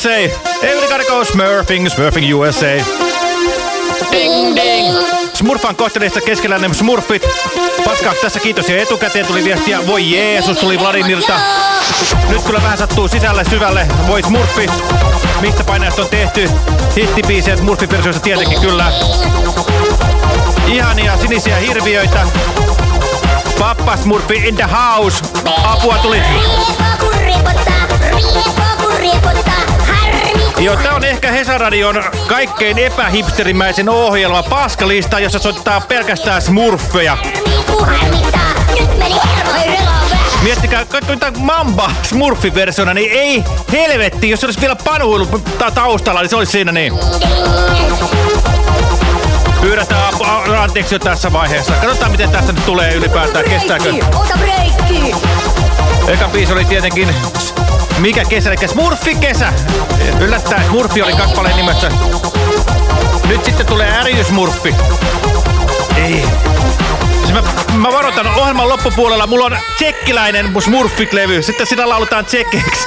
USA. Everybody go smurfing, smurfing USA. Ding ding! Smurfan kohteleista keskeläinen smurfit. Paska, tässä kiitos ja etukäteen tuli viestiä. Voi Jeesus, tuli Vladimirta. Nyt kyllä vähän sattuu sisälle syvälle. Voi smurfi. Mistä painajasta on tehty? Hittibiisiä smurfiversioissa tietenkin kyllä. Ihania sinisiä hirviöitä. Pappa Smurfi in the house. Apua tuli. Joo, tää on ehkä Hesaradion kaikkein epähipsterimäisen ohjelma Paskalista, jossa soittaa pelkästään smurfeja. Miettikää, katsoin tämän Mamba smurfiversiona, niin ei helvetti, jos olisi vielä panuilu ta- taustalla, niin se olisi siinä niin. Pyydetään anteeksi jo tässä vaiheessa. Katsotaan miten tästä nyt tulee ylipäätään, kestääkö. Ota breikki! Eka biisi oli tietenkin mikä kesä, eli Smurfi kesä. Yllättäen Smurfi oli kappaleen nimessä. Nyt sitten tulee Ärijysmurfi. Ei. Siis mä, mä varoitan ohjelman loppupuolella, mulla on tsekkiläinen Smurfit-levy. Sitten sitä lauletaan tsekkeiksi.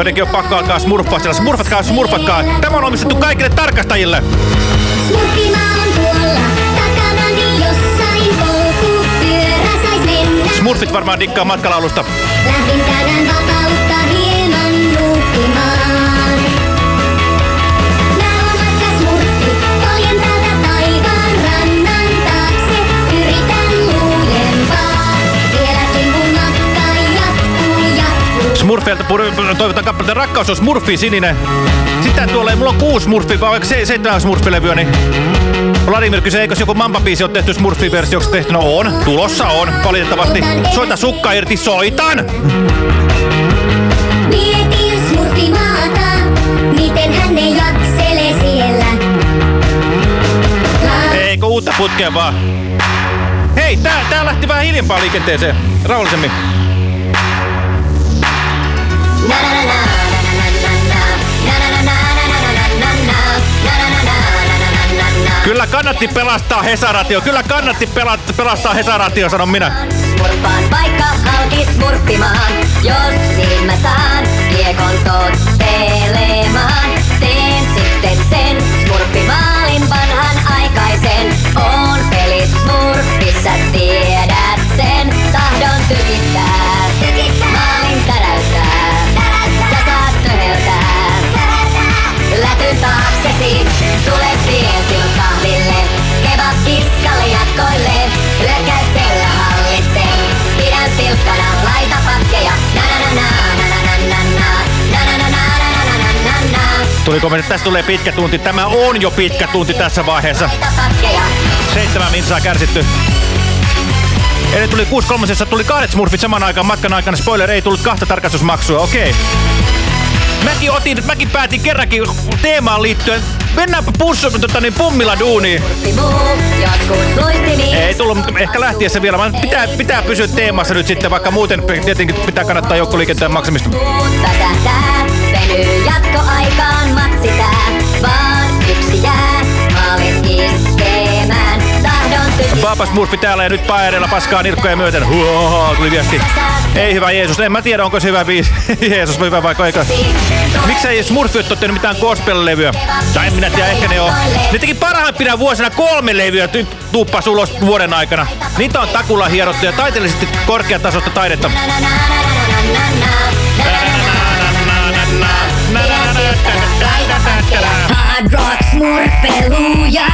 Joidenkin on pakko alkaa smurfaa siellä. Smurfatkaa, smurfatkaa. Tämä on omistettu kaikille tarkastajille. smurfimaa on tuolla takanani jossain polku. Pyörä sais mennä. Smurfit varmaan dikkaa matkalaulusta. Lähdin tänään vapautta toivotan kappaleita Rakkaus on Smurfi sininen. Sitten tuolla mulla on kuusi Smurfi, vai vaikka se, seitsemän Smurfi-levyä, niin Vladimir kysyi, eikö joku Mamba-biisi ole tehty Smurfi-versioksi tehty? No on, tulossa on, valitettavasti. Soita sukka irti, soitan! Miten hän ei jaksele siellä. La- Eikö uutta putkea vaan? Hei, tää, tää lähti vähän hiljempaa liikenteeseen. Rauhallisemmin. Kyllä kannatti pelastaa Hesaratio. Kyllä kannatti pela- pelastaa Hesaratio, sanon minä. Smurfaan vaikka halki smurfimaan, jos niin mä saan kiekon tottelemaan. Teen sitten sen Tuliko me, tästä tulee pitkä tunti. Tämä on jo pitkä tunti tässä vaiheessa. Seitsemän minsaa kärsitty. Eli tuli 6.3. tuli kahdet smurfit saman aikaan matkan aikana. Spoiler, ei tullut kahta tarkastusmaksua. Okei. Mäkin, otin, mäkin päätin kerrankin teemaan liittyen. Mennäänpä pussu, tota, niin pummilla duuniin. Ei tullut, mutta ehkä lähtiessä vielä. Vaan pitää, pitää pysyä teemassa nyt sitten, vaikka muuten tietenkin pitää kannattaa joukkoliikenteen maksamista. Jatkoaikaan matsitää. Vaan yksi jää, maalin iskemään. Tahdon Papa Smurfi täällä ja nyt paereilla paskaa nirkkoja myöten. Huoho, tuli viesti. Ei hyvä Jeesus. En mä tiedä, onko se hyvä biisi. Jeesus on hyvä vaikka eikä. Miksei Smurfi ole tehnyt mitään gospel-levyä? Tai en minä tiedä, ehkä ne on. Ne teki parhaimpina vuosina kolme levyä tuuppas ulos vuoden aikana. Niitä on takulla hierottu ja taiteellisesti korkeatasosta taidetta. Hard rock smurfeluja.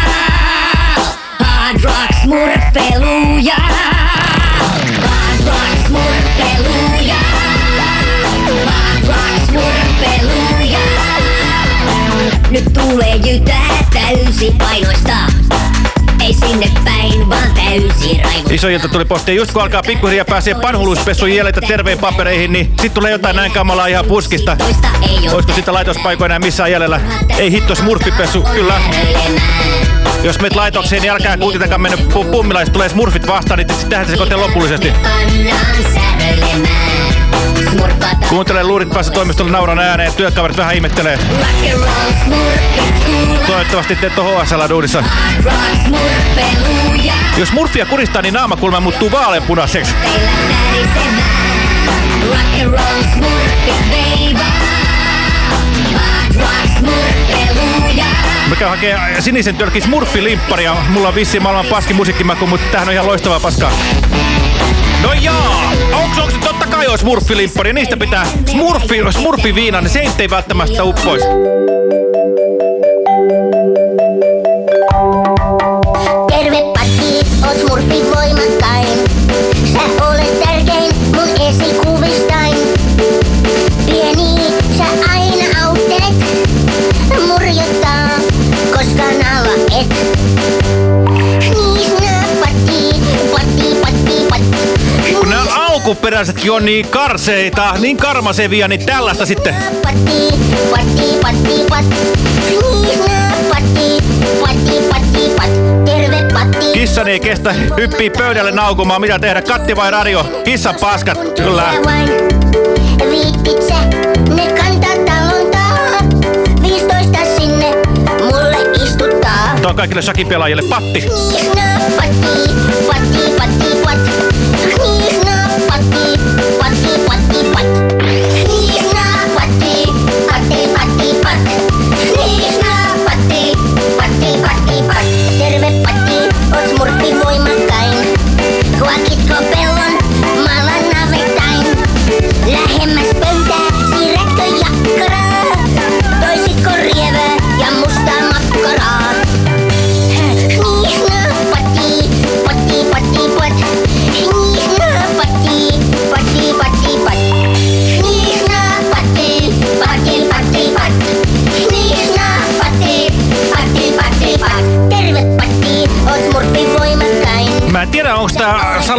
Hard rock smurfeluja. Hard rock smurfeluja. Hard rock smurfeluja. Nyt tulee jytää täysi painoista. Ei sinne päin, vaan täysi raivo. Isoilta tuli posti. Just kun alkaa pikkuhiljaa pääsee panhuluspessun jäljeltä terveen papereihin, niin sit tulee jotain näin kamalaa ihan puskista. Olisiko sitä laitospaikoja enää missään jäljellä? Ei hitto smurfipessu, kyllä. Jos meet laitokseen, niin älkää kuitenkaan mennä pu pummilaiset tulee smurfit vastaan, niin tehdään se kotiin lopullisesti. Pannaan. Kuuntele luurit päässä toimistolle nauran ääneen, työkaverit vähän ihmettelee. Toivottavasti te et oo HSL duudissa. Hard rock smurfeluja. Jos murfia kuristaa, niin naamakulma muuttuu vaaleanpunaiseksi. Käyn hakee sinisen tölkin smurfilimpparia. Mulla on vissiin maailman paskin musiikkimaku, mutta tämähän on ihan loistavaa paskaa. No jaa! Onks, onks totta kai on smurfilimppari? Niistä pitää smurfi, smurfiviina, niin se ei välttämättä uppois. Alkuperäisetkin on niin karseita, niin karmasevia, niin tällaista sitten. Patti, Patti, Patti, Patti. Patti, Patti, Patti, Patti. Patti. Kissani ei kestä, hyppii pöydälle naukumaan, mitä tehdä, katti vai radio? Kissan paskat, kyllä. Mitä vain viittit sä, ne kantaa talon tahaa. 15 sinne mulle istuttaa. Tuo on kaikille shakipelaajille patti. Niisna patti, patti, patti, patti.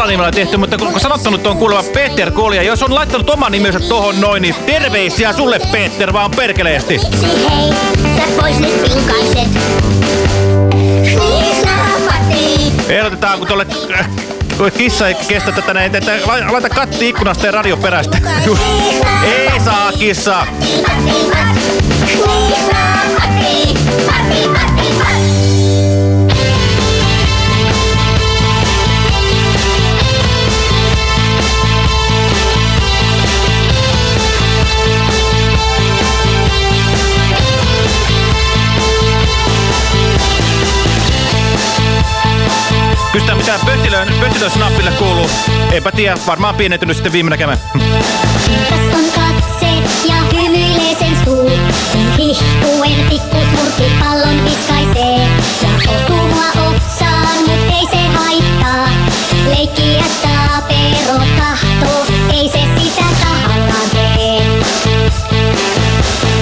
Tää salanimellä tehty, mutta kun sanottanut on kuuleva Peter Kolja, jos on laittanut oman nimensä tohon noin, niin terveisiä sulle Peter, vaan perkeleesti. Ehdotetaan, kun tuolle äh, kissa ei kestä tätä näin, että lai- laita katti ikkunasta ja radio perästä. Ei saa kissa. Mitä pötilön, pötilön snappille kuuluu. Eipä tiedä, varmaan pienentynyt sitten viime näkemä. Kirkas on katse ja hymyilee sen suu. Hihkuen smurfi pallon viskaisee. Ja osuu mua otsaan, mut ei se haittaa. Leikkiä taapero tahtoo, ei se sitä tahallaan tee.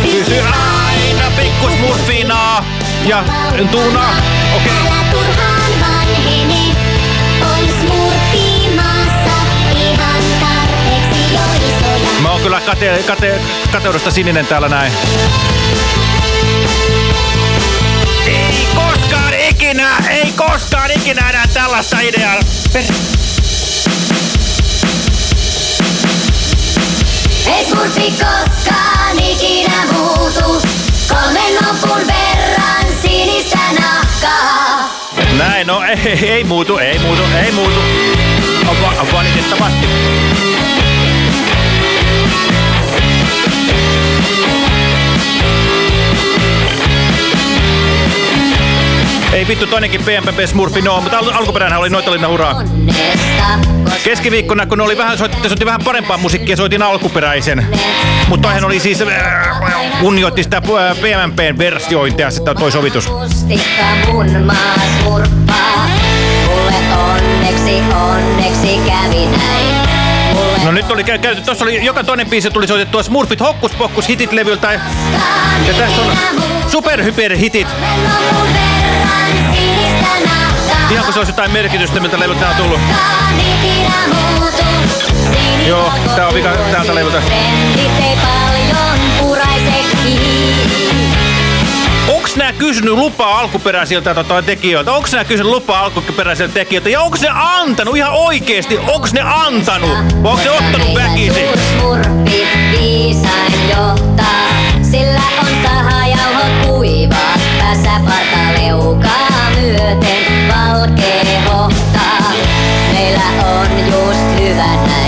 Kysy aina pikkusmurfina ja tuuna. Okei. Älä turhaan vanhene, Mä oon kyllä kate, kate, kateudesta sininen täällä näin. Ei koskaan ikinä, ei koskaan ikinä enää tällaista ideaa. Per... Ei smurfi koskaan ikinä muutu. Kolmen nopun verran sinistä nahkaa. Näin, no ei, ei muutu, ei muutu, ei muutu. Va- valitettavasti. Ei vittu, toinenkin PMPP Smurfi, no, mutta al alkuperäinen oli Noitalinna Huraa. Keskiviikkona, kun oli vähän, soitti, soitti vähän parempaa musiikkia, soitin alkuperäisen. Mutta toihan oli siis, äh, sitä äh, PMPn versiointia, sitä toi sovitus. mustikka mun käyty, tossa oli joka toinen biisi tuli soitettua Smurfit Hokkus Pokkus hitit levyltä. Ja tässä on ikinä superhyper hitit. muut mun verran sinistä nahkaa. Ihan kun se olisi jotain merkitystä, miltä levyltä on tullut. Joo, tää on vika täältä levyltä. Trendit ei paljon Onks nää kysynyt lupaa alkuperäisiltä tota, tekijöiltä? Onks nää kysynyt lupaa alkuperäisiltä tekijöiltä? Ja onks ne antanut ihan oikeesti? Onks ne antanut? Vai onks ne ottanut väkisin? Myöten, valkee hohtaa. Meillä on just hyvä näin.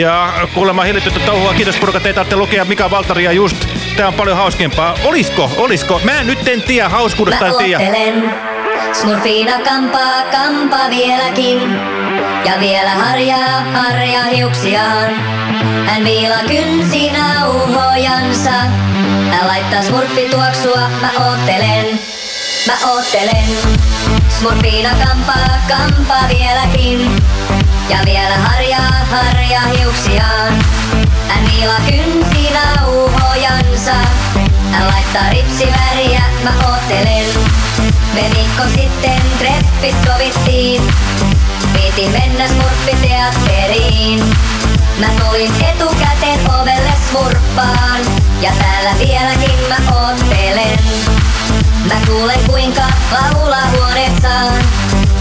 Ja kuulemma hillityttä touhua. Kiitos porukat, ei tarvitse lukea Mika Valtaria just. Tää on paljon hauskempaa. Olisko? Olisko? Mä nyt en tiedä hauskuudesta en tiedä. Smurfiina kampaa kampa vieläkin. Ja vielä harjaa harja hiuksiaan. Hän viila kynsi nauhojansa. Hän laittaa smurfi tuoksua, mä oottelen. Mä oottelen. Smurfiina kampaa kampa vieläkin. Ja vielä harjaa harja hiuksiaan. Hän viila kynsi nauhojansa. Hän laittaa ripsiväriä, mä oottelen. Me viikko sitten treffit sovittiin. Piti mennä smurfiteatteriin. Mä tulin etukäteen ovelle smurffaan. Ja täällä vieläkin mä oottelen. Mä kuulen kuinka laulaa huoneessaan.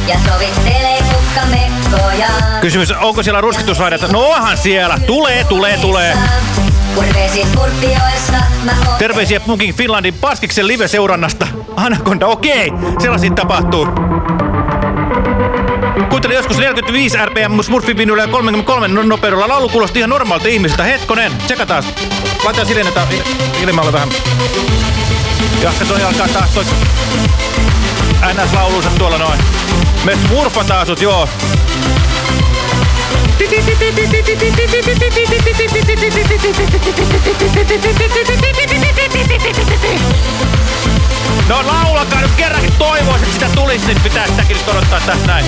Ja sovittelee kukkamekkojaan. Kysymys, onko siellä ruskitusraidat? No onhan siellä. Tulee, tulee, tulee. Terveisiä Punking Finlandin Paskiksen live-seurannasta. Anaconda, okei. Sellaisia tapahtuu. Kuuntelin joskus 45 rpm Smurfin vinyllä ja 33 no- nopeudella. Laulu kuulosti ihan normaalta ihmiseltä. Hetkonen, tsekataan. Laitetaan il- ilmalle vähän. Ja se toi alkaa taas toi NS-laulunsa tuolla noin. Me smurfataan sut, joo. No laulakaa nyt kerrankin toivoisin, että sitä tulisi, niin pitää sitäkin nyt odottaa tästä näin.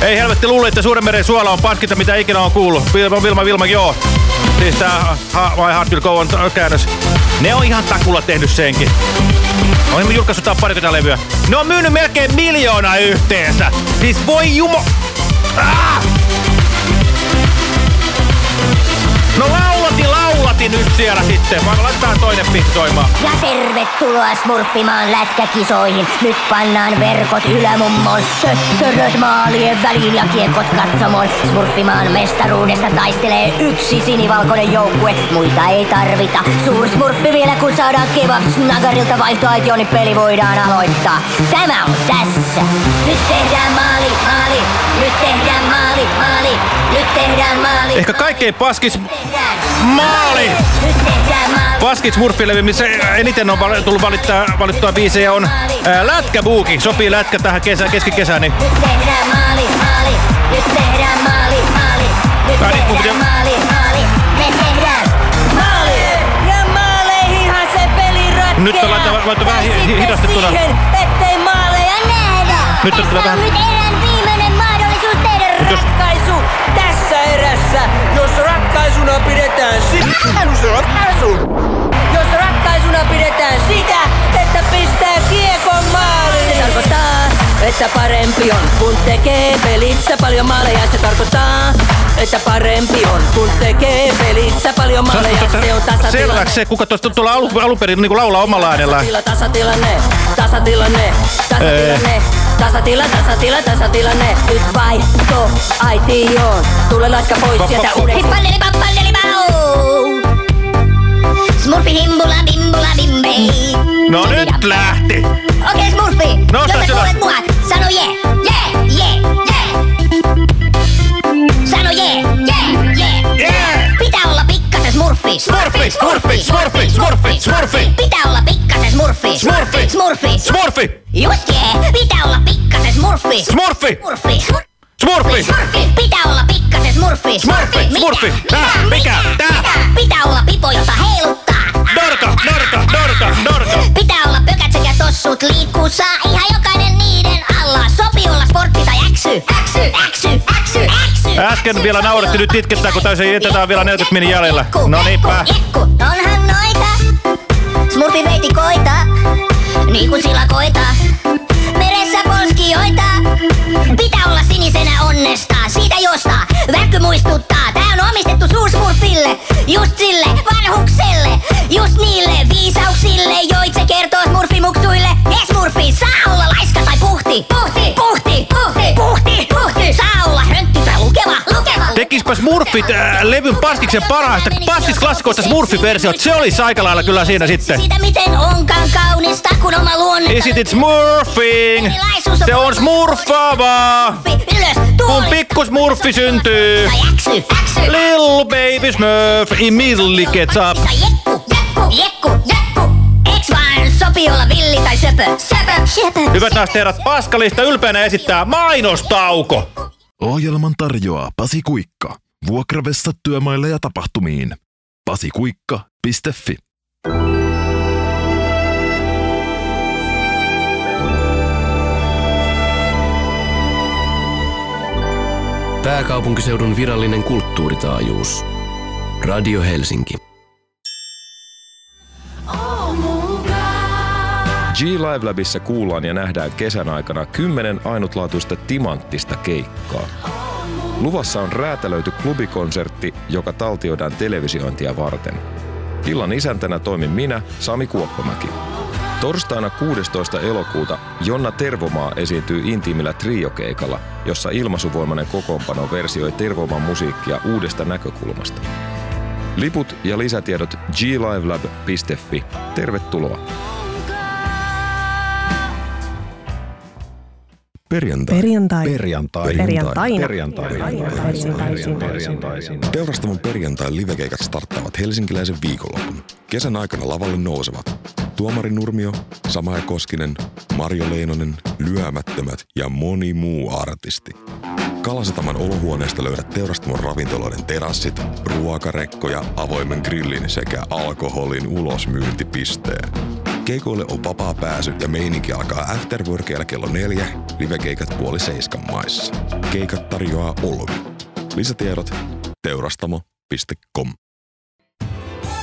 Ei helvetti luule, että Suurenmeren suola on paskinta, mitä ikinä on kuullut. Vilma, Vilma, Vilma, joo. Siis tää ha, My Heart Will Go On käännös. Ne on ihan takulla tehnyt senkin. On julkaissut tää parikymmentä levyä. Ne on myynyt melkein miljoona yhteensä. Siis voi jumo... Ah! No laulati, laulati nyt siellä sitten. Vai laitetaan toinen biisi soimaan. Ja tervetuloa smurfimaan lätkäkisoihin. Nyt pannaan verkot ylämummoon. Töttöröt maalien väliin ja kiekot katsomoon. Smurfimaan mestaruudesta taistelee yksi sinivalkoinen joukkue. Muita ei tarvita. Suur smurfi vielä kun saadaan kebab snagarilta vaihtoaitioon, niin peli voidaan aloittaa. Tämä on tässä. Nyt tehdään maali, maali. Nyt tehdään maali, maali. Nyt tehdään maali. Ehkä kaikkein paskis maali! Nyt tehdään maali. Paskit Smurfilevy, missä eniten on tullut valittaa, valittua biisejä on ää, Lätkäbuuki. Sopii lätkä tähän kesä, keskikesään, niin Nyt tehdään maali, maali. Nyt tehdään maali, maali. Nyt niin, tehdään maali, maali. Me tehdään maali. Ja maaleihinhan se peli ratkeaa. Nyt on laittaa- laittaa vähän hi- hidastettuna. siihen, ettei maaleja nähdä. Nyt on vähän- nyt erään viimeinen mahdollisuus tehdä Ratkaisu tässä erässä, jos ratkaisuna pidetään sitä. Jos ratkaisuna pidetään sitä, että pistää kiekon maaliin. Se tarkoittaa, että parempi on, kun tekee pelissä paljon maaleja. Se tarkoittaa, että parempi on, kun tekee pelissä paljon maaleja. Se on tasatilanne. selväksi se, kuka tuosta tuolla alun, alun perin niin laulaa omalla äänellään. Tasatilanne, tasatilanne, tasatilanne, tasatila, tasatila, tasatilanne. Nyt vaihto aitioon. Tule laska pois sieltä uuden. Hippalleli pappalleli bau. Smurfi himbula bimbula bimbei. No nyt lähti! Okei Smurfi, Nosta jos sä kuulet mua, sano je, je, je, smurfi. Smurfi, smurfi, smurfi, smurfi, smurfi. Pitää olla pikkasen smurfi. Smurfi. Smurfi. Smurfi! Just jee, pitää olla pikkasen smurfi. Smurfi! Smurfi. Smurfi! Smurfi. Pitää olla pikkasen smurfi. Smurfi, smurfi. Tää, mikä? Tää. Pitää olla pipo, jota heiluttaa. Dorka, dorka, dorka, dorka. Pitää olla pökät sekä tossut liikkuu saa ihan jokainen niiden alla. Sopii olla sportti tai. Äksy, äksy, äksy, äksy. Äsken vielä nauretti, nyt itkettää, kun täysin jätetään vielä 40 minin jäljellä. No niinpä. Jekku, onhan noita. Smurfi veiti koita, niin kuin silakoita. Tekispä Smurfit äh, levyn Pastiksen parhaista Pastis-klassikoista Smurfi-versiot. Se olisi aika lailla kyllä siinä sitten. Siitä miten onkaan kaunista, kun oma luonne. Is it smurfing? Se on smurfaavaa. Ylös, Kun pikku smurfi syntyy. Little baby smurf immediately gets up. Tai jekku, jekku, jekku, jekku. Eks vaan sopii olla villi tai söpö? Söpö, söpö. Hyvät naiset herrat, Paskalista ylpeänä esittää mainostauko. Ohjelman tarjoaa Pasi Kuikka. Vuokravessa työmaille ja tapahtumiin. pasikuikka.fi Pääkaupunkiseudun virallinen kulttuuritaajuus. Radio Helsinki. G-Live Labissa kuullaan ja nähdään kesän aikana kymmenen ainutlaatuista timanttista keikkaa. Luvassa on räätälöity klubikonsertti, joka taltioidaan televisiointia varten. Illan isäntänä toimin minä, Sami Kuoppamäki. Torstaina 16. elokuuta Jonna Tervomaa esiintyy intiimillä triokeikalla, jossa ilmaisuvoimainen kokoonpano versioi Tervomaan musiikkia uudesta näkökulmasta. Liput ja lisätiedot glivelab.fi. Tervetuloa! Perjantai. Perjantai. Perjantai. Perjantaina. Perjantai. Perjantai. Teurastavan perjantai livekeikat starttaavat helsinkiläisen viikonlopun. Kesän aikana lavalle nousevat Tuomari Nurmio, Samaja Koskinen, Marjo Leinonen, Lyömättömät ja moni muu artisti. Kalasataman olohuoneesta löydät teurastamon ravintoloiden terassit, ruokarekkoja, avoimen grillin sekä alkoholin ulosmyyntipisteen. Keikoille on vapaa pääsy ja meininki alkaa afterworkeilla kello neljä, livekeikat puoli seiskan maissa. Keikat tarjoaa Olvi. Lisätiedot teurastamo.com.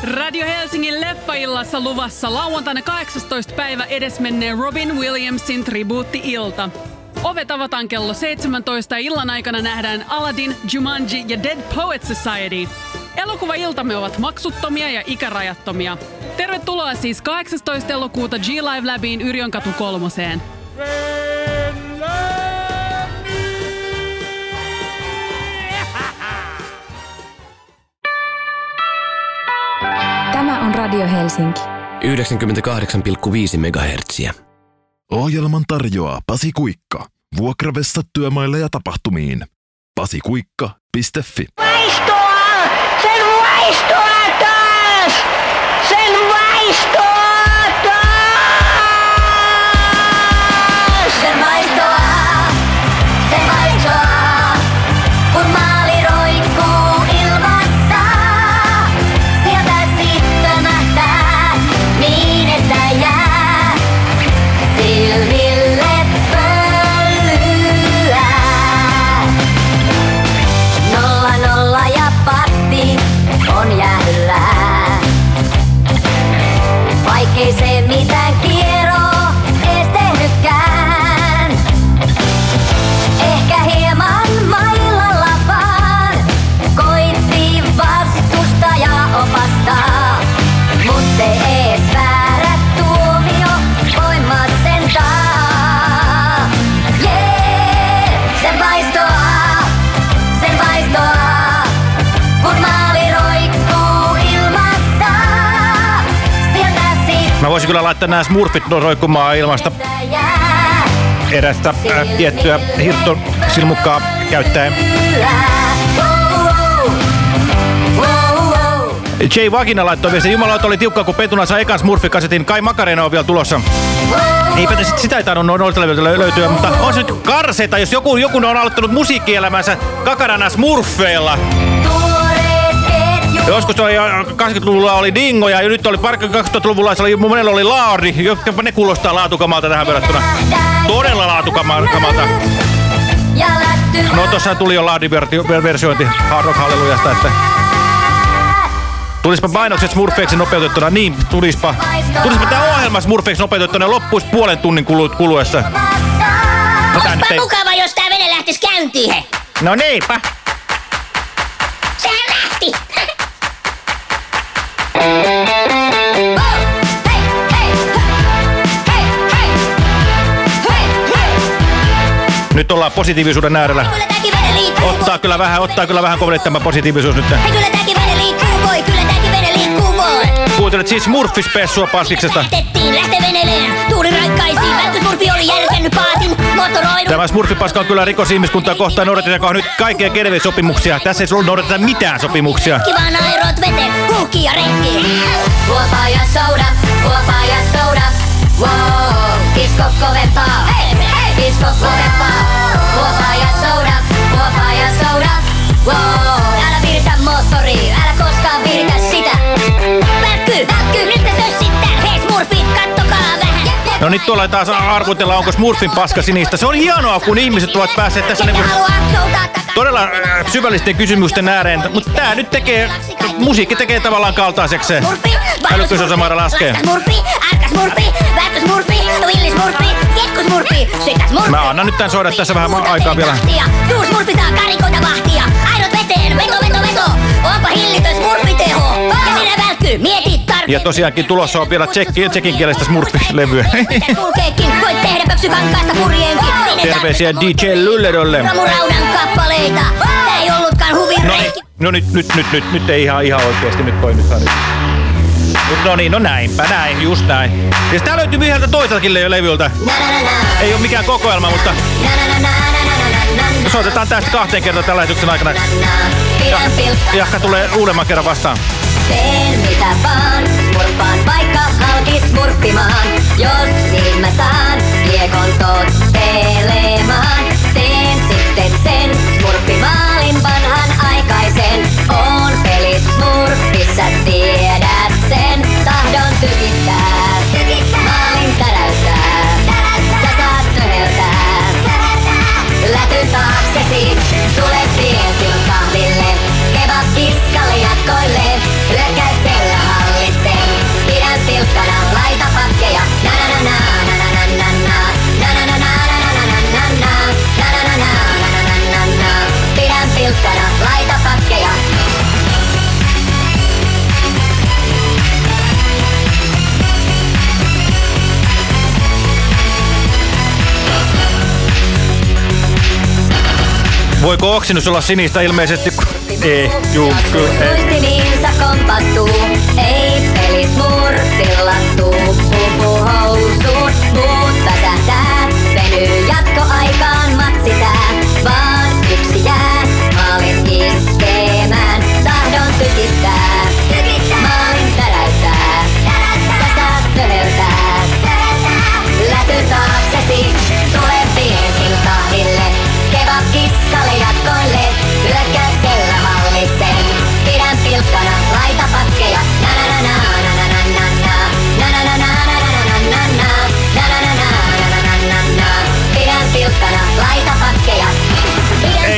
Radio Helsingin leffaillassa luvassa lauantaina 18. päivä edesmenneen Robin Williamsin tribuutti-ilta. Ovet avataan kello 17 ja illan aikana nähdään Aladdin, Jumanji ja Dead Poet Society. Elokuva-iltamme ovat maksuttomia ja ikärajattomia. Tervetuloa siis 18. elokuuta G-Live Labiin Yrjönkatu kolmoseen. Tämä on Radio Helsinki. 98,5 MHz. Ohjelman tarjoaa Pasi Kuikka. Vuokravessa työmaille ja tapahtumiin. pasikuikka.fi Vaistoa! Voisi kyllä laittaa nämä smurfit roikkumaan ilmasta erästä äh, tiettyä hirttosilmukkaa käyttäen. Jay Vagina laittoi viesti, jumalauta oli tiukka, kun Petuna sai ekan Smurfi-kasetin. Kai Makarena on vielä tulossa. Eipä sit sitä ei tainnut noilta löytyä, mutta on se nyt karseita, jos joku, joku on aloittanut musiikkielämänsä kakarana Smurfeilla. Joskus oli 80-luvulla oli Dingo ja nyt oli 2000-luvulla oli, monella oli Laari, jotka ne kuulostaa laatukamalta tähän verrattuna. Todella laatukamalta. No tossa tuli jo Laadi-versiointi Hard Rock Hallelujasta, että Tulispa painokset Smurfeiksi nopeutettuna, niin tulispa. Tulispa tämä ohjelma Smurfeiksi nopeutettuna loppuisi puolen tunnin kulu kuluessa. No, Olisipa mukava, jos tää vene lähtisi käyntiin, he. No niinpä. Nyt ollaan positiivisuuden äärellä. Ottaa kyllä vähän, ottaa kyllä vähän koville tämä positiivisuus nyt. Kuuntelet siis Murfispessua Paskiksesta. Lähtettiin, lähte veneleen, tuuli raikkaisiin, välttysmurfi oli järkännyt paatin, motoroidun. Tämä Smurfipaska on kyllä rikos ihmiskuntaa kohtaan, noudatetaanko nyt kaikkia keneviä sopimuksia. Tässä ei noudateta mitään sopimuksia. Kivan airot vete, huuhki ja rehki. Huopa ja souda, huopa ja souda. Wow, kisko kovempaa. Hei, hei, kisko kovempaa. No nyt tuolla taas arvutella, onko Smurfin paska sinistä. Se on hienoa, kun ihmiset ovat päässeet tässä niinku todella äh, syvällisten kysymysten ääreen. Mutta tää nyt tekee, musiikki tekee tavallaan kaltaiseksi se. Älykkyysosamaara laskee. Mä annan nyt tän soida tässä vähän aikaa vielä. Tuu smurfi saa karikoita vahtia. Aidot veteen, veto, veto, veto. Onpa hillitön smurfiteho. Ja sinä välkky, mieti tarkemmin. Ja tosiaankin tulossa on vielä tsekki, tsekin kielestä Smurfi-levyä. Kulkeekin, voit tehdä pöksykankaasta purjeenkin. Terveisiä DJ Lylledolle. Ramuraudan kappaleita. Tää ei ollutkaan huvin No niin, no nyt, nyt, nyt, nyt, nyt ei ihan, ihan oikeesti nyt toimitaan nyt. No niin, no näinpä, näin, just näin. Ja tää löytyy yhdeltä toiseltakin le- levyltä. Ei ole mikään kokoelma, mutta soitetaan tästä kahteen kertaan tällä lähetyksen aikana. Ja, jahka tulee uudemman kerran vastaan. Teen mitä vaan, smurfaan vaikka halkis smurfimaan. Jos niin mä saan kiekon tottelemaan. Voiko oksennus olla sinistä ilmeisesti? Ei, juu, kyllä, ei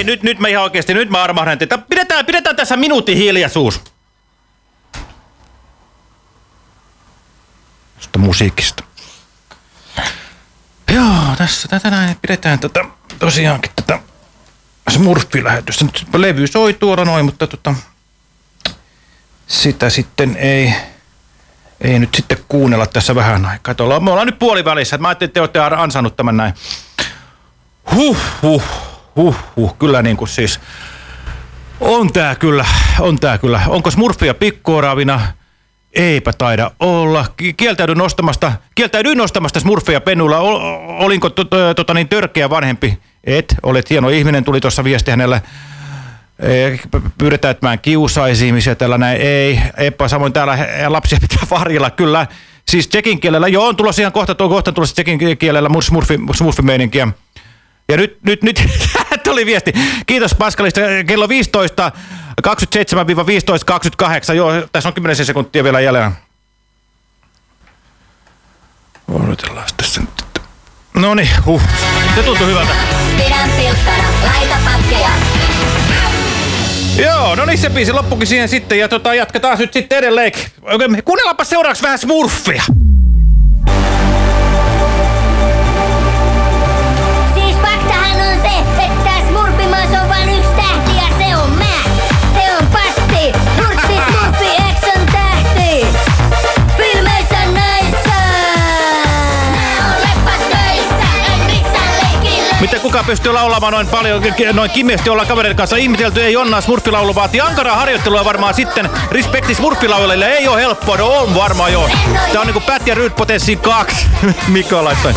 nyt, nyt mä ihan oikeesti, nyt mä armahdan teitä. Pidetään, pidetään tässä minuutin hiljaisuus. Tuosta musiikista. Joo, tässä tätä näin. Pidetään tätä tosiaankin tätä Smurfi-lähetystä. Nyt levy soi tuolla noin, mutta tota, sitä sitten ei, ei nyt sitten kuunnella tässä vähän aikaa. Et ollaan- Me ollaan nyt puolivälissä. Mä ajattelin, että te olette ansannut tämän näin. Huh, huh, huh, huh. Kyllä niin kuin siis... On tää kyllä, on tää kyllä. Onko Smurfia pikkuoravina? Eipä taida olla. Ki- Kieltäydyin nostamasta, kieltäydyin nostamasta smurfeja pennuilla. Ol, olinko to, to, tota niin törkeä vanhempi? Et, olet hieno ihminen, tuli tuossa viesti hänellä. Eh, Pyydetään, että mä en kiusaisi ihmisiä tällä näin. Ei, eipä samoin täällä lapsia pitää varjella. Kyllä, siis tsekin kielellä, joo on tulossa ihan kohta, tuo kohta tulossa tsekin kielellä smurfi, smurfimeininkiä. Ja nyt, nyt, nyt tuli viesti. Kiitos Paskalista. Kello 15, 27-15, 28. Joo, tässä on 10 sekuntia vielä jäljellä. Odotellaan tässä nyt. No niin, huh. Se tuntui hyvältä. Pidän pilkkana, laita pakkeja. Joo, no niin se biisi loppukin siihen sitten ja tota, jatketaan nyt sitten edelleenkin. Kuunnellaanpa seuraavaksi vähän smurfia. Kuka pystyy laulamaan noin paljon, noin kimeästi ollaan kavereiden kanssa ihmetelty, ei Jonna Smurfilaulu vaatii ankaraa harjoittelua varmaan sitten. Respekti Smurfilaulille ei ole helppoa, no on varmaan joo. Tää on niinku Pat ja Ryd Potenssi 2, Mikko laittoi.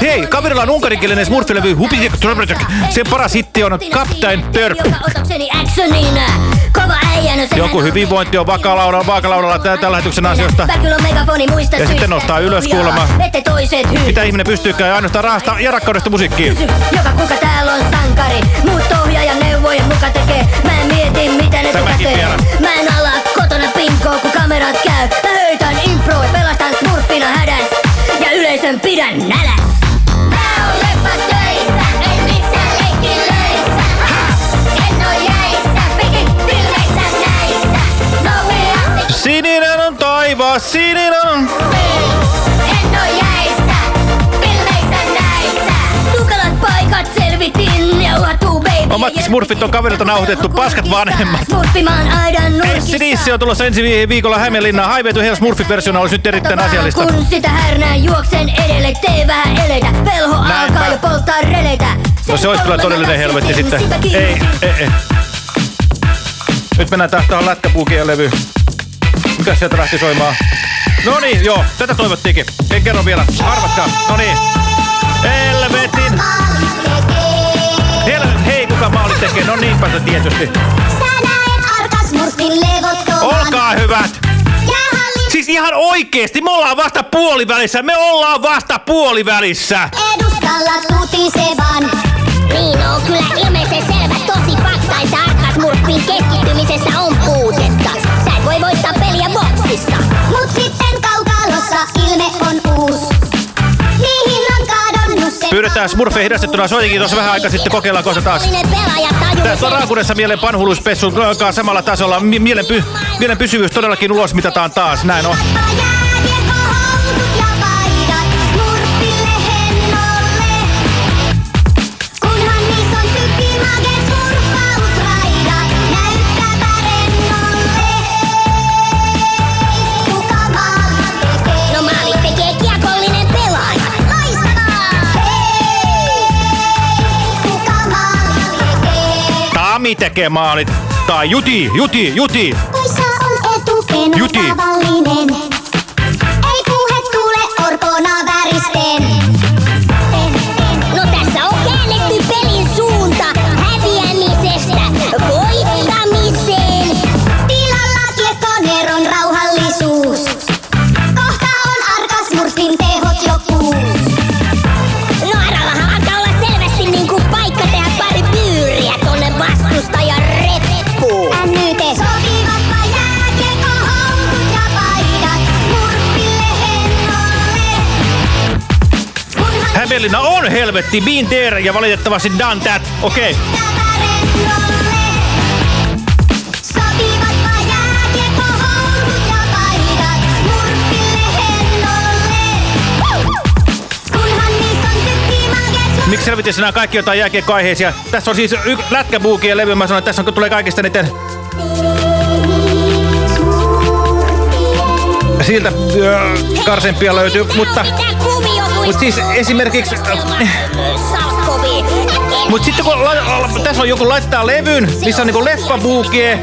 Hei, kaverilla on unkarinkielinen Smurfilevy Hupijek Sen paras hitti on Captain Törp. Joka otokseni actionina. Joku hyvinvointi on vaakalaudalla tä- tällä lähetyksen muista Ja sitten nostaa ylös kuulemma. Mitä ihminen pystyykään ainoastaan rahasta ja rakkaudesta musiikkiin. Joka kuka täällä on sankari. Muut ohjaajan neuvojen muka tekee. Mä en mieti mitä ne tekee. Mä en ala kotona pinkoa kun kamerat käy. Mä höytän impro ja pelastan smurfina hädäs. Ja yleisön pidän näläs. Taivas, sininen on... en oo jäissä, filmeissä näissä. Tukalat paikat selvitin ja uhatuu baby. Omat smurfit on kaverilta nauhoitettu, paskat vanhemmat. Nurkissa. ACDC on tulossa ensi vi- viikolla Hämeenlinnaan. Highway to Hell Smurfit-versiona olisi nyt erittäin asiallista. Kun sitä härnää juoksen edelle, tee vähän eleitä. Velho Näinpä. alkaa jo polttaa releitä. No se olisi kyllä todellinen helvetti sitten. Ei, ei, ei. Nyt mennään tähän lätkäpuukien levy. Mikä sieltä lähti soimaan? No niin, joo, tätä toivottiinkin. En kerro vielä. Arvatkaa. No niin. Helvetin. Hel hei, kuka maali tekee? No niinpä se tietysti. Olkaa hyvät. Siis ihan oikeesti, me ollaan vasta puolivälissä. Me ollaan vasta puolivälissä. Edustalla tutisevan. Niin on kyllä ilmeisen selvä tosi fakta, että arkasmurfin keskittymisessä on puutetta. Voittaa peliä boksista. Mut sitten kaukalossa ilme on uus. Niihin on kadonnut se Pyydetään Smurfeen hidastettuna soitinkin tuossa vähän aikaa sitten. Kokeillaan kohta taas. Tässä on sen. raakuudessa mielen panhuluspessun samalla tasolla. Mi- Mielen, py- mielen pysyvyys todellakin ulos mitataan taas. Näin on. Tami tekee maalit. Tai Juti, Juti, Juti. Poissa on etukeno Juti. tavallinen. Hämeenlinna on helvetti, been there ja valitettavasti done that. Okei. Okay. Miksi selvitessä nämä kaikki jotain jääkiekkoaiheisia? Tässä on siis lätkäbuukien levy. Mä sanoin, että tässä on, tulee kaikista niiden siltä karsempia löytyy, mutta... Mutta siis esimerkiksi... Mutta sitten kun tässä on joku laittaa levyn, missä on niinku leffabuukie,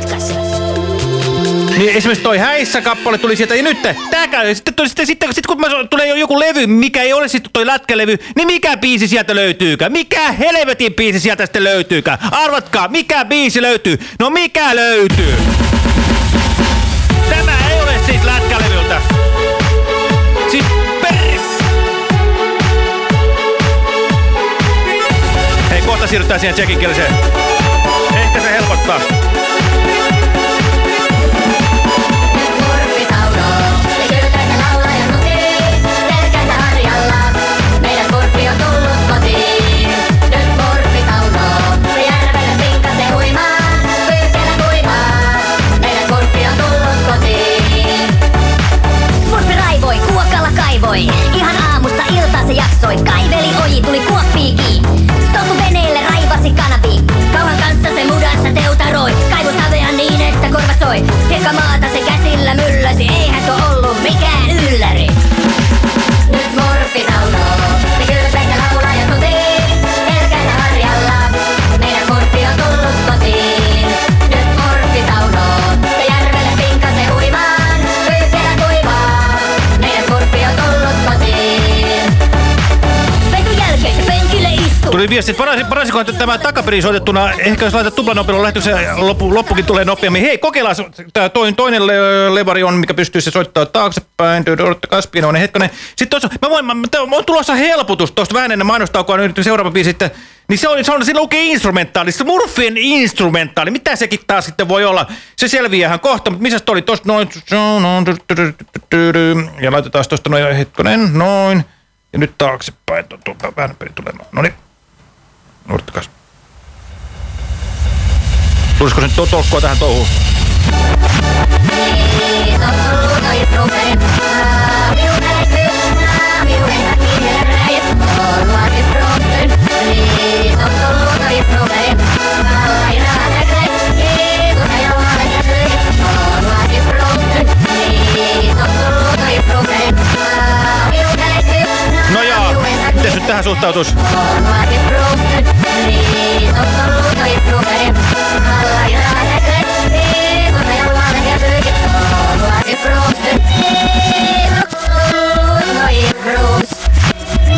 Niin esimerkiksi toi häissä kappale tuli sieltä, ja nyt tääkään, sitten, tuli, sitten, sitten, sitten kun mä, tulee joku levy, mikä ei ole sitten toi lätkälevy, niin mikä biisi sieltä löytyykään? Mikä helvetin biisi sieltä sitten löytyykään? Arvatkaa, mikä biisi löytyy? No mikä löytyy? Kurvi on tullut kotiin. Smurfi raivoi, kuokalla kaivoi. Ihan aamusta iltaan se jaksoi. Kaiveli oji, tuli kuoppiiki. Istuu. Tuli viesti, että parasi, parasiko että tämä takaperin soitettuna, ehkä jos laitat tuplanopeudella lähetyksen, loppu, loppukin tulee nopeammin. Hei, kokeillaan, tämä toinen, toinen le, levari on, mikä pystyy se soittaa taaksepäin, odottakaa spinoinen hetkonen. Sitten tuossa, mä voin, mä, on tulossa helpotus tuosta vähän ennen mainostaukoa, nyt seuraava biisi sitten, niin se on, se on, siinä lukee instrumentaali, se Murphyn instrumentaali, mitä sekin taas sitten voi olla, se selviäähän kohta, mutta missä toi oli tosta noin, ja laitetaan tuosta noin hetkonen, noin, ja nyt taaksepäin, tuo vähän perin tulemaan, no niin. Odottakas. Tulisiko nyt tähän touhuun? Niin frukerit.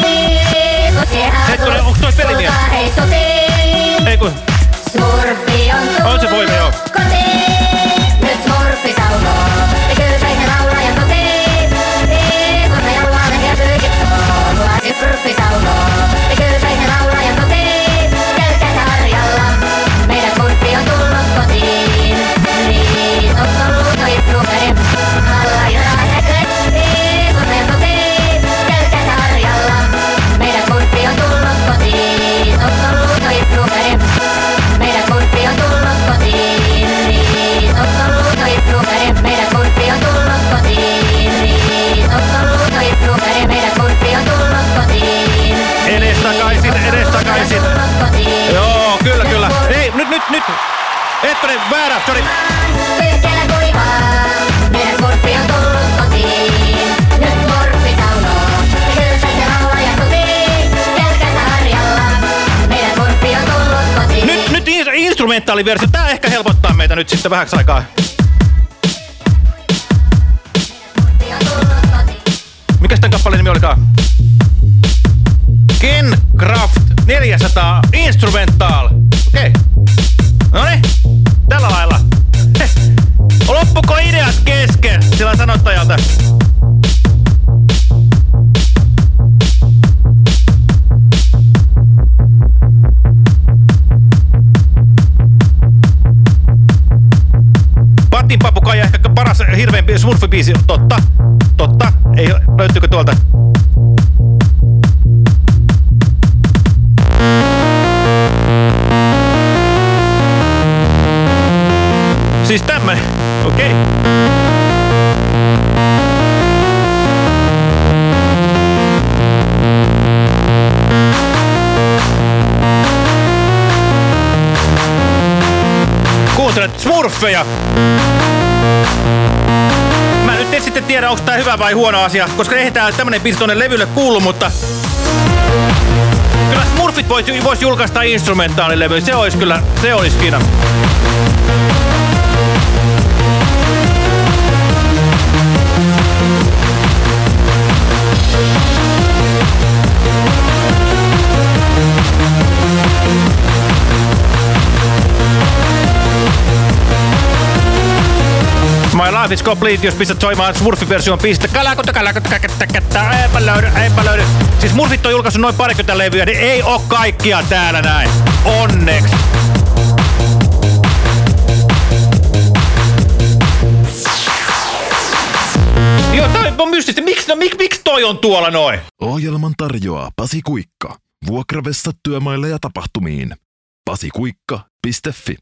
Niin siellä Hetkonen, onks toi pelimies? Ei kun, On se voima, joo. Instrumentaaliversio. Tää ehkä helpottaa meitä nyt sitten vähäksi aikaa. Smurfibiisi. Totta, totta. Ei, löytyykö tuolta? Siis tämmönen. Okei. Okay. Kuuntelet smurfeja. Mä nyt en sitten tiedä, onko tää hyvä vai huono asia, koska eihän tää tämmönen biisi tonne levylle kuulu, mutta... Kyllä Smurfit vois, vois julkaista instrumentaalilevy, se olisi kyllä, se olisi kiina. Life is Complete, jos pistät soimaan Smurfi-version pistä. Kalakutta, kaketta, kaketta, eipä löydy, eipä löydy. Siis Smurfit on julkaissut noin parikymmentä levyä, niin ei oo kaikkia täällä näin. Onneksi. Joo, tää on mystistä. Miksi no, mik, miksi toi on tuolla noin? Ohjelman tarjoaa Pasi Kuikka. Vuokravessa työmaille ja tapahtumiin. pasikuikka.fi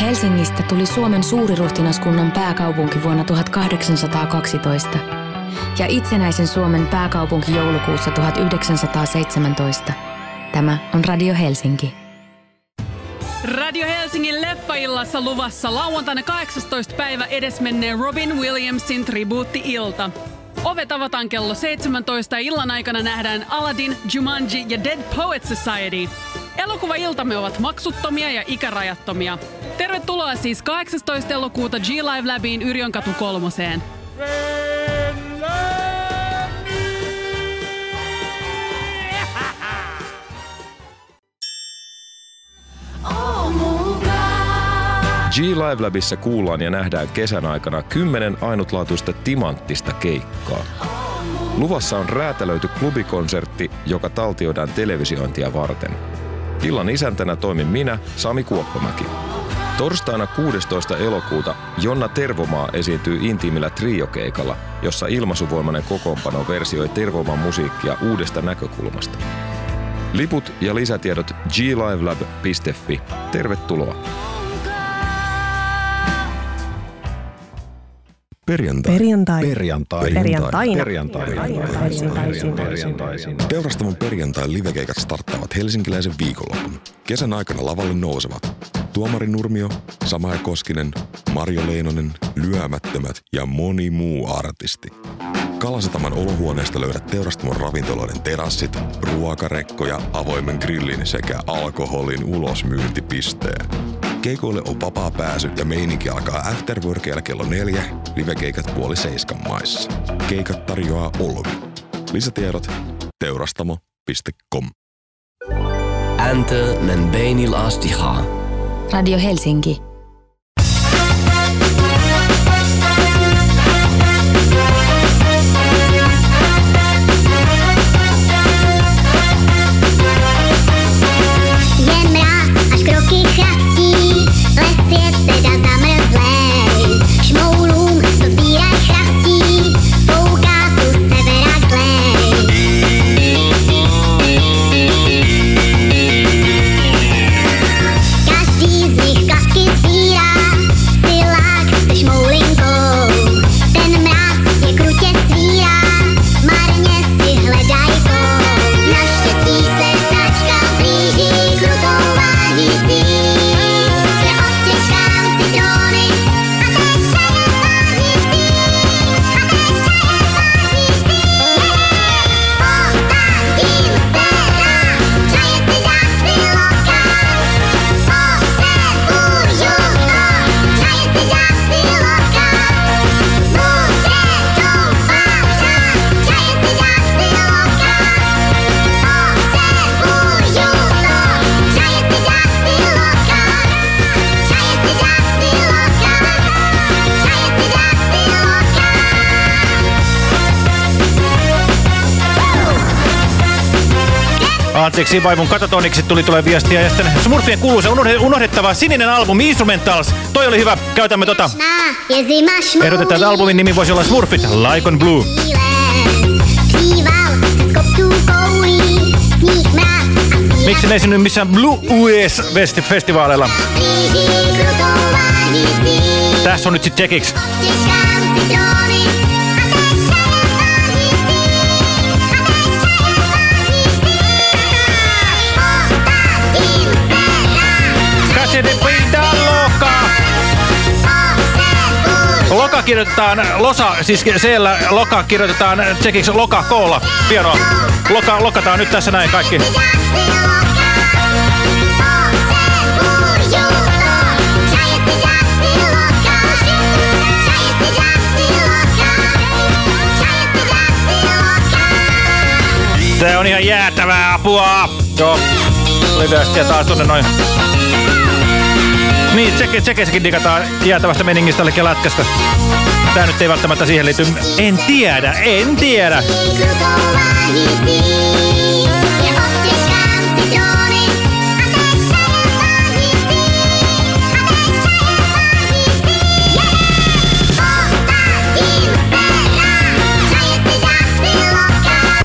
Helsingistä tuli Suomen suuriruhtinaskunnan pääkaupunki vuonna 1812 ja itsenäisen Suomen pääkaupunki joulukuussa 1917. Tämä on Radio Helsinki. Radio Helsingin leffaillassa luvassa lauantaina 18. päivä edesmenneen Robin Williamsin tribuutti-ilta. Ovet avataan kello 17 ja illan aikana nähdään Aladdin, Jumanji ja Dead Poet Society. Elokuva-iltamme ovat maksuttomia ja ikärajattomia. Tervetuloa siis 18. elokuuta G-Live Labiin Yrjönkatu kolmoseen. G-Live Labissa kuullaan ja nähdään kesän aikana kymmenen ainutlaatuista timanttista keikkaa. Luvassa on räätälöity klubikonsertti, joka taltioidaan televisiointia varten. Illan isäntänä toimin minä, Sami Kuoppamäki. Torstaina 16. elokuuta Jonna Tervomaa esiintyy intiimillä triokeikalla, jossa ilmaisuvoimainen kokoonpano versioi Tervomaan musiikkia uudesta näkökulmasta. Liput ja lisätiedot glivelab.fi. Tervetuloa! Perjantai. Perjantai. Perjantai. Perjantaina. Perjantai. Perjantaisin. Teurastamon perjantai livekeikat starttaavat helsinkiläisen viikonlopun. Kesän aikana lavalle nousevat Tuomari Nurmio, Samaja Koskinen, Marjo Leinonen, Lyömättömät ja moni muu artisti. Kalasataman olohuoneesta löydät teurastamon ravintoloiden terassit, ruokarekkoja, avoimen grillin sekä alkoholin ulosmyyntipisteen. Keikoille on vapaa pääsy ja meininki alkaa afterworkeilla kello neljä, livekeikat puoli seiskan maissa. Keikat tarjoaa Olvi. Lisätiedot teurastamo.com. Äntö men beinil astihaa. Radio Helsinki. esperanza. Anteeksi, vaimon katatoniksi tuli tulee viestiä. Ja sitten Smurfien kuuluisa unohde- unohdettava sininen albumi Instrumentals. Toi oli hyvä. Käytämme tota. Ehdotetaan, että albumin nimi voisi olla Smurfit, Like on Blue. Miksi ne synny missään Blue US Festi- festivaaleilla? Tässä on nyt sit Käsiden pitää loka. Loka kirjoitetaan, losa, siis siellä loka kirjoitetaan tsekiksi loka koolla. Pienoa. Loka, lokataan nyt tässä näin kaikki. Tää on ihan jäätävää apua. Joo. Tuli viestiä taas tonne noin. Niin, tseke, tsekeissäkin digataan jäätävästä meningistä, eli lätkästä. Tää nyt ei välttämättä siihen liity. En tiedä, en tiedä.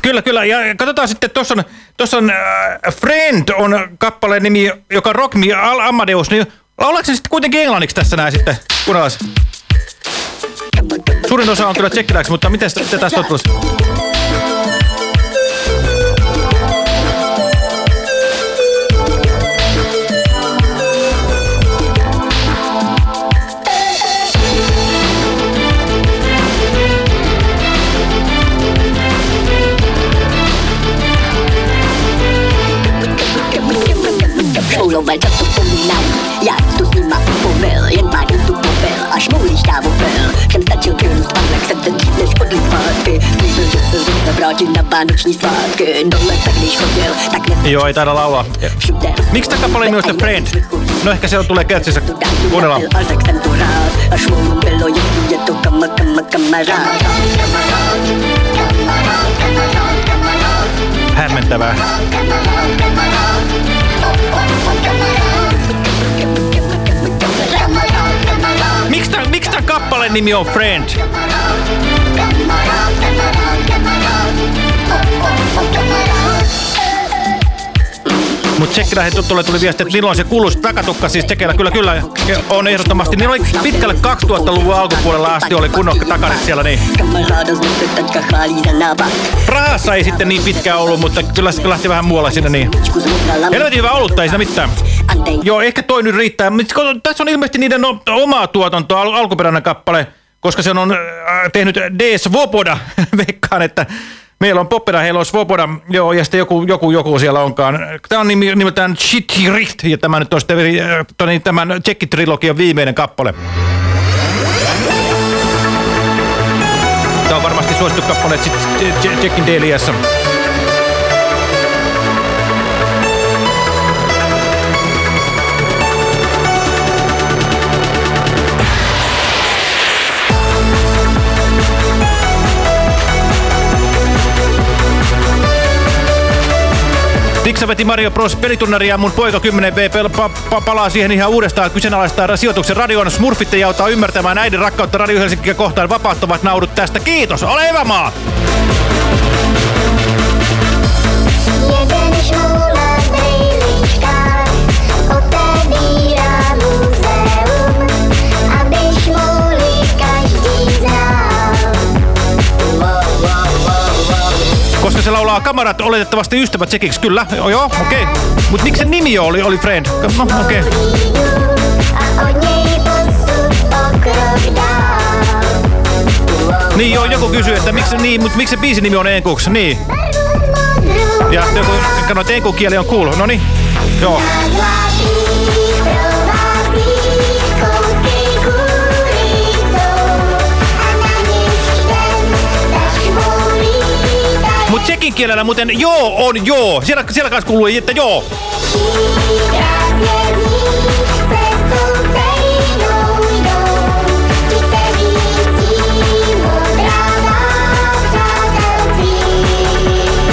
Kyllä, kyllä. Ja katsotaan sitten, tuossa on, tossa on äh, Friend on kappaleen nimi, joka Rock Me Amadeus. Niin Ollaanko se sitten kuitenkin englanniksi tässä näin sitten? Kuunnellaan. Suurin osa on kyllä tsekkiläksi, mutta miten tästä on tulossa? Povell Až mluvíš tá povell Jsem stačil spánek Jsem ten dřív než odjít zpátky Slíbil, že se zase vrátím na vánoční svátky Dole se když chodil, tak ne Joo, ei taida laulaa. Miksi tämä kappale on sitten Friend? No ehkä se tulee kertsissä. Kuunnellaan. Alzak jsem tu rád Až mluvím bylo, jestli je to kama, kama, kamarád Hämmentävää. Kappaleen nimi on Friend? Mutta tsekkiläiset tulee tuli viesti, että milloin se kuuluisi takatukka siis tsekellä. Kyllä, kyllä, on ehdottomasti. Niillä oli pitkälle 2000-luvun alkupuolella asti oli kunnon takarit siellä niin. Prahassa ei sitten niin pitkään ollut, mutta kyllä se lähti vähän muualle sinne niin. Helvetin hyvä olutta, ei siinä mitään. Joo, ehkä toi nyt riittää. Tässä on ilmeisesti niiden omaa tuotantoa, al- alkuperäinen kappale, koska se on äh, tehnyt D. Svoboda. Veikkaan, että meillä on Poppera, heillä on Svoboda, joo, ja sitten joku, joku, joku siellä onkaan. Tämä on nimi, nimeltään Shitiricht, ja tämä nyt on sitten äh, toni, tämän Tsekki-trilogian viimeinen kappale. Tämä on varmasti suosittu kappale Tsekin Deliassa. Tiksa veti Mario Bros. pelitunnaria ja mun poika 10V pel- pa- pa- palaa siihen ihan uudestaan kyseenalaistaa sijoituksen radioon. Smurfit ja auttaa ymmärtämään äidin rakkautta Radio Helsinkiä kohtaan. Vapauttavat naudut tästä. Kiitos, ole hyvä maa! Jeden Koska se laulaa kamarat oletettavasti ystävät sekiksi, kyllä. Joo, joo okei. Okay. Mut miksi se nimi oli, oli Friend? No, okei. Okay. Niin joo, joku kysyy, että miksi, niin, mut miksi se biisin nimi on Enkuks? Niin. Ja joku sanoi, että Enkun kieli on cool. No niin. Joo. Mut tsekin kielellä muuten joo on joo. Siellä, siellä kanssa kuuluu, että joo.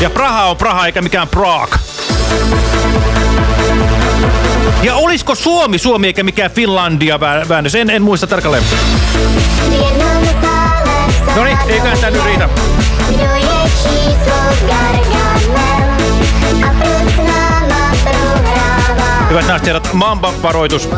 Ja Praha on Praha eikä mikään Prague. Ja olisiko Suomi Suomi eikä mikään Finlandia vä- väännös? En, en muista tarkalleen. No niin, eiköhän tää nyt riitä. Hyvät naiset herrat, Mamba-varoitus.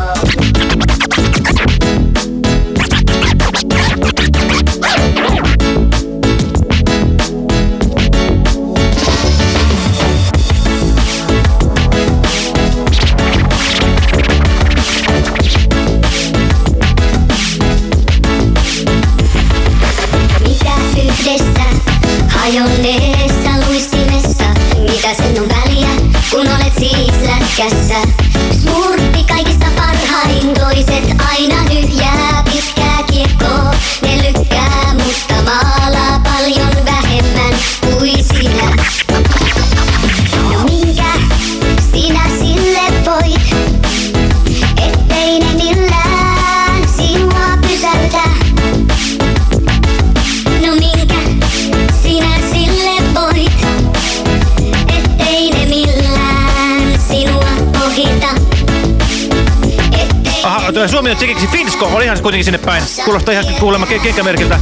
Suomi on tsekiksi Finsko, oli ihan kuitenkin sinne päin. Kuulostaa ihan kuulemma ke kenkämerkiltä.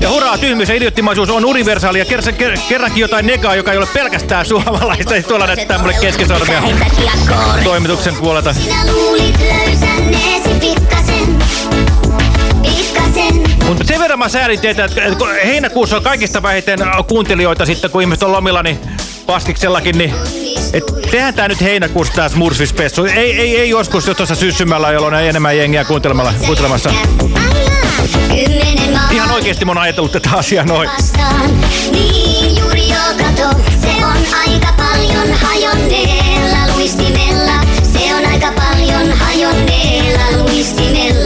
Ja hurraa, tyhmyys ja idioottimaisuus on universaali ja ker ker kerrankin jotain negaa, joka ei ole pelkästään suomalaista. Ja tuolla näyttää mulle keskisormia toimituksen puolelta. Mutta sen verran mä säädin teitä, että heinäkuussa on kaikista vähiten kuuntelijoita sitten, kun ihmiset on lomilla, niin paskiksellakin, niin et tehdään tää nyt heinäkuussa tää Smurfispessu. Ei, ei, ei joskus jo tuossa syssymällä, jolloin on enemmän jengiä kuuntelemassa. Ihan oikeesti mä oon ajatellut tätä asiaa noin. Niin juuri jo se on aika paljon hajonneella luistimella. Se on aika paljon hajonneella luistimella.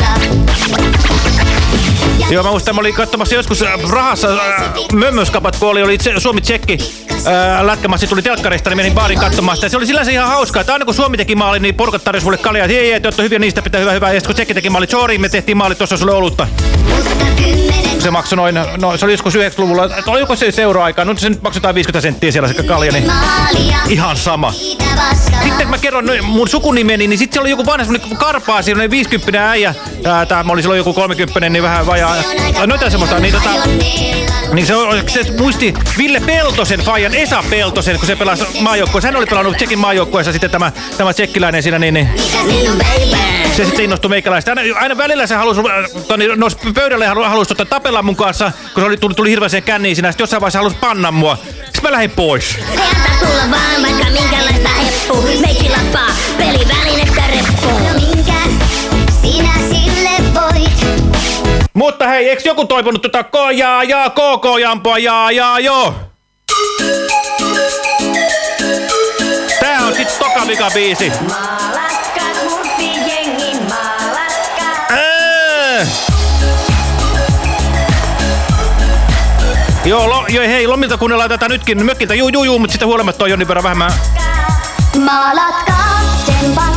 Joo, mä muistan, mä olin katsomassa joskus äh, rahassa äh, mömmöskapat, kun oli, oli tse, Suomi-Tsekki äh, tuli telkkarista, niin menin baarin katsomaan sitä. Se oli sillä ihan hauskaa, että aina kun Suomi teki maali, niin porukat tarjosi mulle kaljaa, että ei, ei, te hyviä, niistä pitää hyvä, hyvä. Ja sitten kun Tsekki teki maali, sorry, me tehtiin maali, tuossa sulle olutta. Se maksoi noin, no se oli joskus 90-luvulla, että oliko se seura-aikaa, no se nyt maksetaan 50 senttiä siellä se kalja, niin ihan sama. Sitten kun mä kerron mun sukunimeni, niin sitten siellä oli joku vanha semmonen karpaa, siinä oli 50 äijä. Tää, tää mä olin silloin joku 30, niin vähän vajaa. Noita semmoista, niin tota... Niin se, se muisti Ville Peltosen faijan, Esa Peltosen, kun se pelasi maajoukkueessa. Hän oli pelannut Tsekin maajoukkueessa sitten tämä, tämä tsekkiläinen siinä, niin, niin? Se sitten innostui meikäläistä. Aina, aina välillä se halusi, äh, toni, nousi pöydälle ja halu- halusi tota, tapella mun kanssa, kun se oli, tuli, tuli hirveäseen känniin siinä. Sitten jossain vaiheessa halusi panna mua. Sitten mä lähdin pois. Antaa tulla vaan vaikka minkälaista heppu. Meitsi lappaa pelivälinettä reppu. No minkä sinä sille voit? Mutta hei, eikö joku toivonut tota ko jaa jaa koko jampoa jaa jaa joo? Tää on sit toka vika biisi. Maalatka, Joo, lo, joo, hei, lomilta kuunnellaan tätä nytkin mökkiltä, juu, juu, juu, mutta sitä huolimatta on jonnin verran vähemmän. Maalatkaa, tsempatkaa,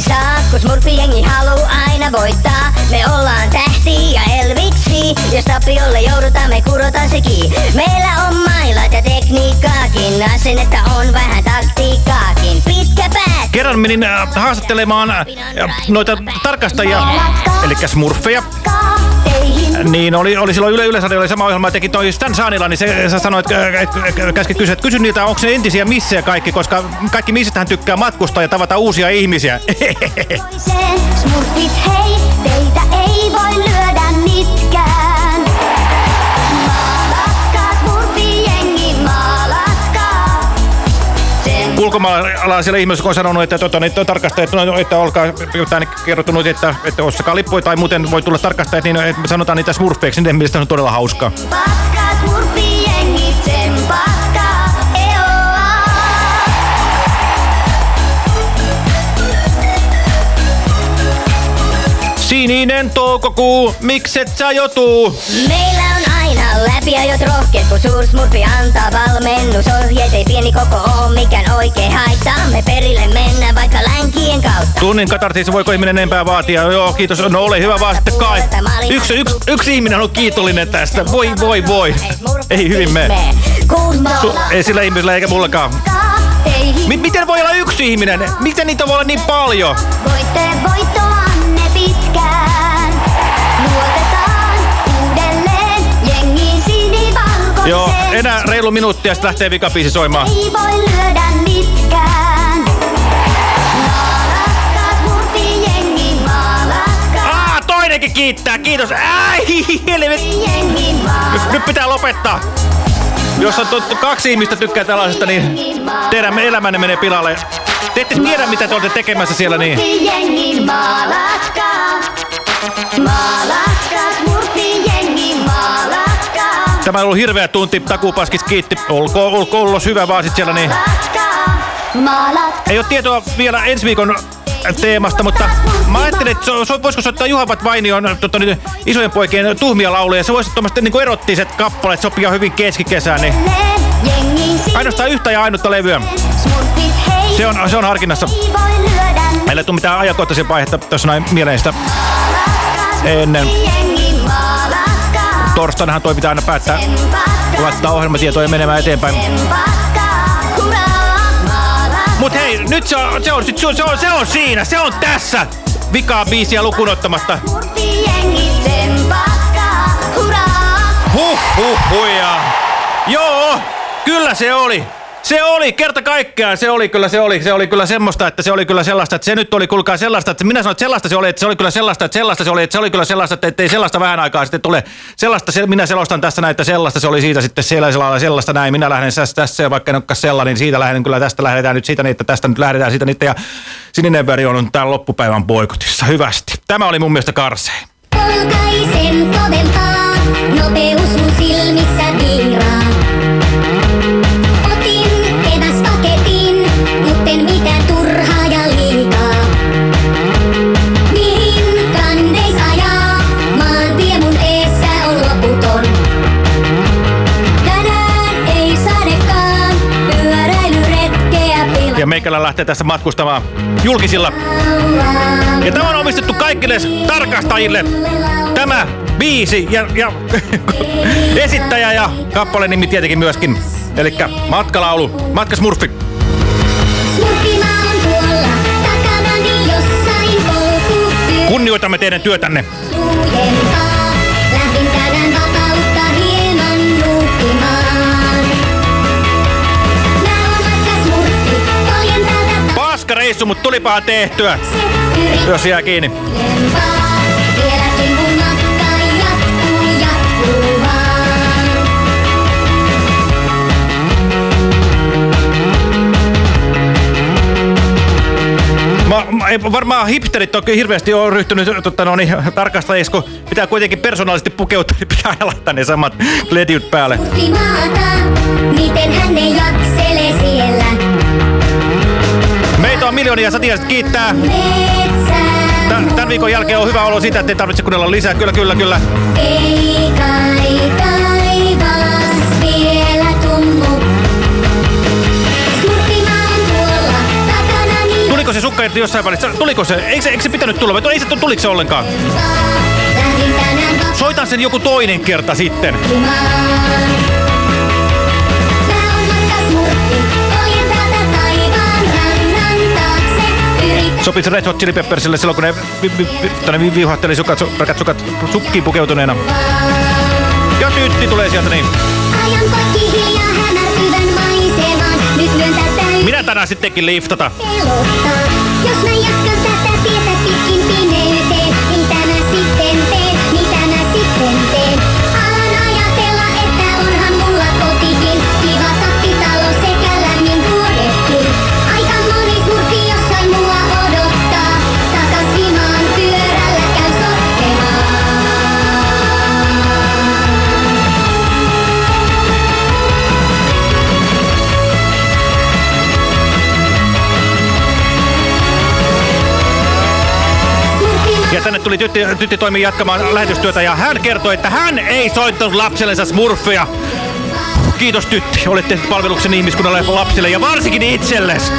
saa, kun smurfijengi haluu aina voittaa. Me ollaan tähti ja elviksi, jos tapiolle joudutaan me kurotaan sekin. Meillä on mailat ja tekniikkaakin, asennetta on vähän taktiikkaakin. Pitkä päät, Kerran menin äh, haastattelemaan äh, noita tarkastajia, eli smurfeja. Niin, oli, oli silloin Yle Yleisradio oli sama ohjelma, teki toi Stan Saanila, niin se, sä sanoit, käski kysyä, että kysy niiltä, onko ne entisiä missejä kaikki, koska kaikki missähän tykkää matkustaa ja tavata uusia ihmisiä. toiseen. Smurfit hei, teitä ei Ulkomaalaisille ihmisille on sanonut, että tota, niin, tarkastajat, no, että olkaa jotain kerrottu, että, että ostakaa lippuja tai muuten voi tulla tarkastajat, niin että sanotaan niitä smurfeiksi, niin mielestäni on todella hauskaa. Sininen toukokuu, mikset sä jotuu? Meillä on aina läpiajot rohkeet, kun suursmurfi antaa valmennusohjeet. Ei pieni koko oo mikään oikein haittaa. Me perille mennään vaikka länkien kautta. Tunnin katarsis, voiko ihminen enempää vaatia? Joo, kiitos. No ole hyvä vaan sitten kai. Yksi, yksi, yksi ihminen on kiitollinen tästä. Voi, voi, voi. Ei hyvin mene. Su, ei sillä ihmisellä eikä mullakaan. M miten voi olla yksi ihminen? Miten niitä voi olla niin paljon? voitte voittoanne enää reilu minuutti ja sitten lähtee vikabiisi soimaan. Ei voi lyödä mitkään. Aa, toinenkin kiittää, kiitos. Ai, helvet. Nyt, nyt pitää lopettaa. Jos on kaksi ihmistä tykkää tällaisesta, niin teidän elämänne menee pilalle. Te ette tiedä, mitä te olette tekemässä siellä, niin... Jengi, maalatkaa. Maalatkaa, maalatkaa. Tämä on ollut hirveä tunti, takupaskis kiitti. Olkoon, olkoon ollos hyvä vaan sit siellä, niin... Ei ole tietoa vielä ensi viikon teemasta, mutta mä ajattelin, että so, voisiko soittaa Juhavat Vainion tota, niin, isojen poikien tuhmia lauluja. Se voisi tuommoista niin erottiset kappaleet sopia hyvin keskikesään, niin ainoastaan yhtä ja ainutta levyä. Se on, se on harkinnassa. Meillä ei tule mitään ajankohtaisia vaihetta tuossa näin mieleistä ennen. Torstainahan toi pitää aina päättää laittaa ohjelmatietoja menemään eteenpäin. Mut hei, nyt se on, se on, se on, se on, se on siinä, se on tässä! Vikaa biisiä lukunottamatta. Huh, huh, huijaa. Joo, kyllä se oli. Se oli, kerta kaikkiaan se oli kyllä, se oli, se oli kyllä semmoista, että se oli kyllä sellaista, että se nyt oli kuulkaa sellaista, että minä sanoin, että sellaista se oli, että se oli kyllä sellaista, että sellaista se oli, että se oli kyllä sellaista, että ei sellaista vähän aikaa sitten tule. Sellaista, se, minä selostan tässä näin, että sellaista se oli siitä sitten sellaisella sellaista näin, minä lähden tässä, tässä vaikka en olekaan sellainen, niin siitä lähden kyllä tästä lähdetään nyt siitä niin, että tästä nyt lähdetään siitä niitä ja sininen väri on täällä loppupäivän boikotissa. Hyvästi. Tämä oli mun mielestä karsein. Polkaisen kovempaa, nopeus mun silmissä viiraa. Ja meikälä lähtee tässä matkustamaan julkisilla. Ja tämä on omistettu kaikille tarkastajille. Tämä biisi ja, ja esittäjä ja kappaleen nimi tietenkin myöskin. Eli matkalaulu, matkasmurfi. Polku Kunnioitamme teidän työtänne. Reissu, mutta tulipahan tehtyä. Jos jää kiinni. Mä, varmaan hipsterit on hirveästi ole ryhtynyt tota, no niin, tarkastajiksi, kun pitää kuitenkin persoonallisesti pukeutua, niin pitää laittaa ne samat ledjut päälle. Maata, miten hän ei jaksele siellä Meitä on miljoonia satiaiset kiittää. metsään. Tän, tämän viikon jälkeen on hyvä olo sitä, että ei tarvitse kuunnella lisää. Kyllä, kyllä, kyllä. Tuliko se sukka jossain välissä? Tuliko se? Eikö se, eikö se pitänyt tulla? Ei se tuliko se ollenkaan? Soitan sen joku toinen kerta sitten. vapautumaan. Sopisi Red Hot Chili Peppersille silloin, kun ne vi, vi, vi, tonne vi, viuhatteli sukat, su, rakat sukat sukkiin pukeutuneena. Ja tyytti tulee sieltä niin. ajan poikki hiljaa hämärtyvän maisemaan. Nyt lyön tätä Minä tänään sittenkin liftata. pelottaa. Jos mä tuli tytti, tytti toimi jatkamaan lähetystyötä ja hän kertoi, että hän ei soittanut lapsellensa smurfeja. Kiitos tytti, olette palveluksen ihmiskunnalle lapsille ja varsinkin itsellesi.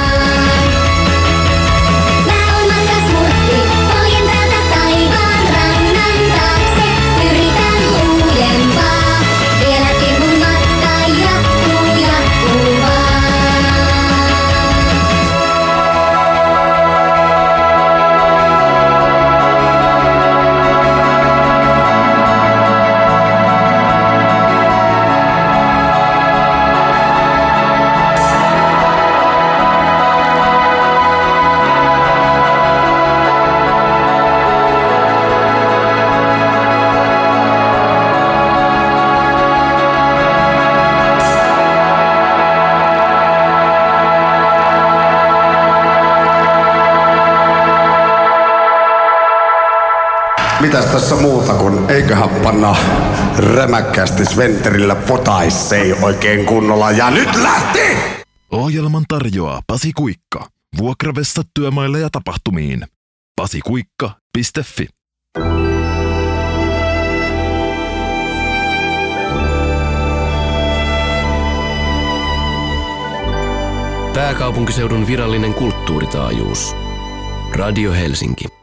Mitäs tässä muuta kuin eiköhän panna rämäkkästi Sventerillä potaissei oikein kunnolla. Ja nyt lähti! Ohjelman tarjoaa Pasi Kuikka. Vuokravessat työmaille ja tapahtumiin. pasikuikka.fi Pääkaupunkiseudun virallinen kulttuuritaajuus. Radio Helsinki.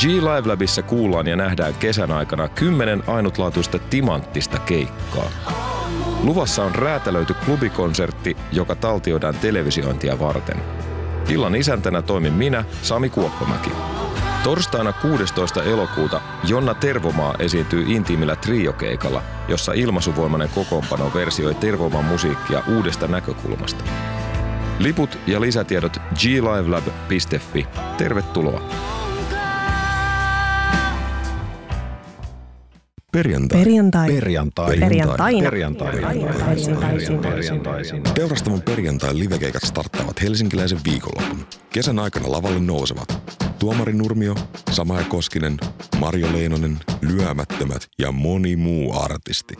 G-Live Labissa kuullaan ja nähdään kesän aikana kymmenen ainutlaatuista timanttista keikkaa. Luvassa on räätälöity klubikonsertti, joka taltioidaan televisiointia varten. Illan isäntänä toimin minä, Sami Kuoppamäki. Torstaina 16. elokuuta Jonna Tervomaa esiintyy intiimillä triokeikalla, jossa ilmaisuvoimainen kokoonpano versioi Tervoman musiikkia uudesta näkökulmasta. Liput ja lisätiedot glivelab.fi. Tervetuloa! Perjantai. Perjantai. Perjantai. Perjantaina. Perjantai. Teurastamon perjantai livekeikat starttaavat helsinkiläisen viikonlopun. Kesän aikana lavalle nousevat Tuomari Nurmio, Samaja Koskinen, Marjo Leinonen, Lyömättömät ja moni muu artisti.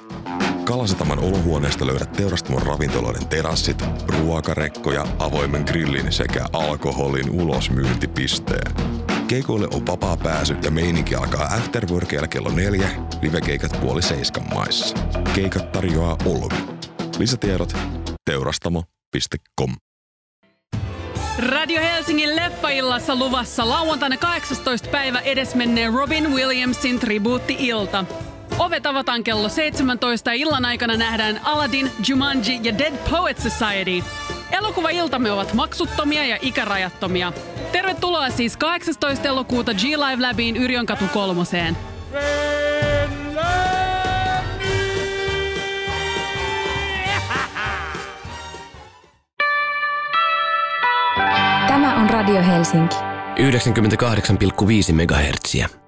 Kalasataman olohuoneesta löydät teurastamon ravintoloiden terassit, ruokarekkoja, avoimen grillin sekä alkoholin ulosmyyntipisteen. Keikoille on vapaa pääsy ja meininki alkaa afterworkeilla kello neljä, livekeikat puoli seiskan maissa. Keikat tarjoaa Olvi. Lisätiedot teurastamo.com. Radio Helsingin leffaillassa luvassa lauantaina 18. päivä edesmenneen Robin Williamsin tribuutti-ilta. Ovet avataan kello 17 ja illan aikana nähdään Aladdin, Jumanji ja Dead Poet Society. Elokuva-iltamme ovat maksuttomia ja ikärajattomia. Tervetuloa siis 18. elokuuta G-Live Labiin Yrjönkatu kolmoseen. Tämä on Radio Helsinki. 98,5 MHz.